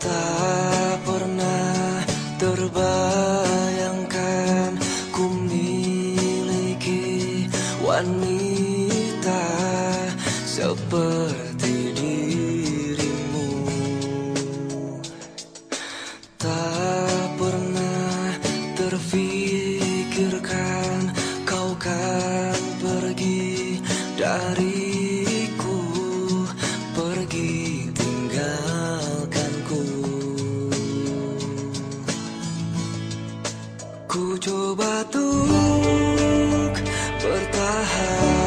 Tak pernah terbayangkan ku miliki wanita seperti dia. Coba untuk bertahan